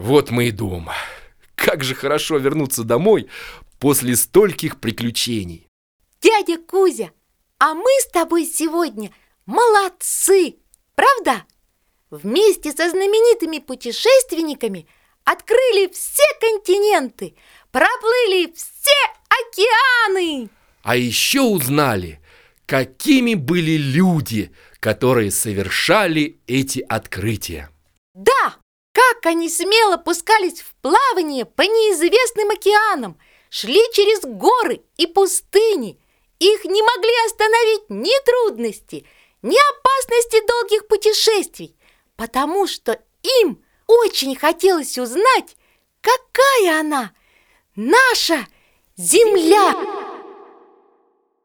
Вот мы и дома. Как же хорошо вернуться домой после стольких приключений. Дядя Кузя, а мы с тобой сегодня молодцы, правда? Вместе со знаменитыми путешественниками открыли все континенты, проплыли все океаны. А еще узнали, какими были люди, которые совершали эти открытия. Как они смело пускались в плавание по неизвестным океанам, шли через горы и пустыни. Их не могли остановить ни трудности, ни опасности долгих путешествий, потому что им очень хотелось узнать, какая она, наша Земля.